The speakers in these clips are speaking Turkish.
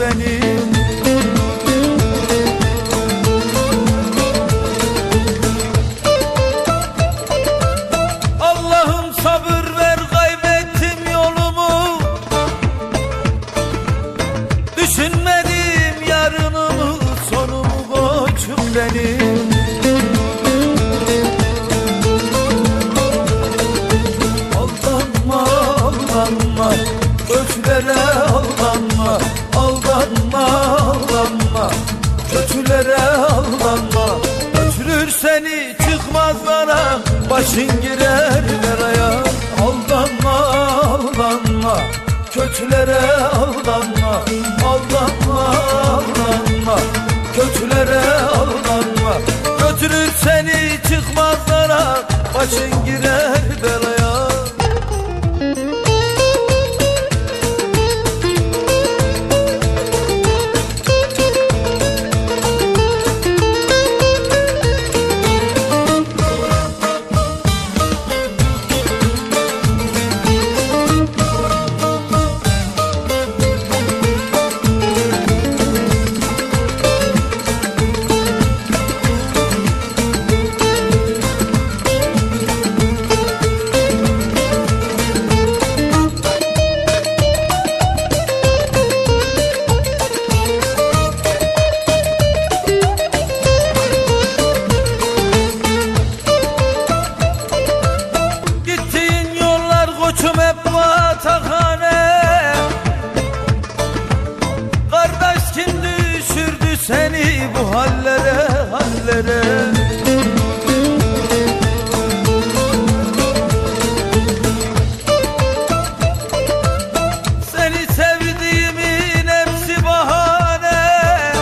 beni çıkmazlara hallere hallere. Seni sevdiğimin hepsi bahane.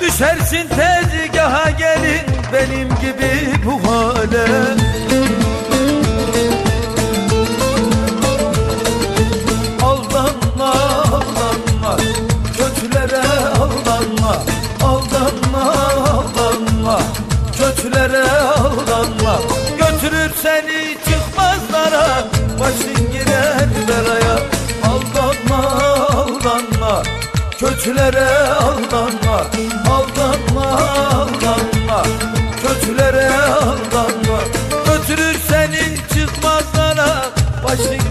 Düşersin tezgaha gelin benim gibi bu hale seni çıkmazlara başın girer belaya. Aldanma aldanma kötülere aldanma. Aldanma aldanma kötülere aldanma. Götürür seni çıkmazlara başın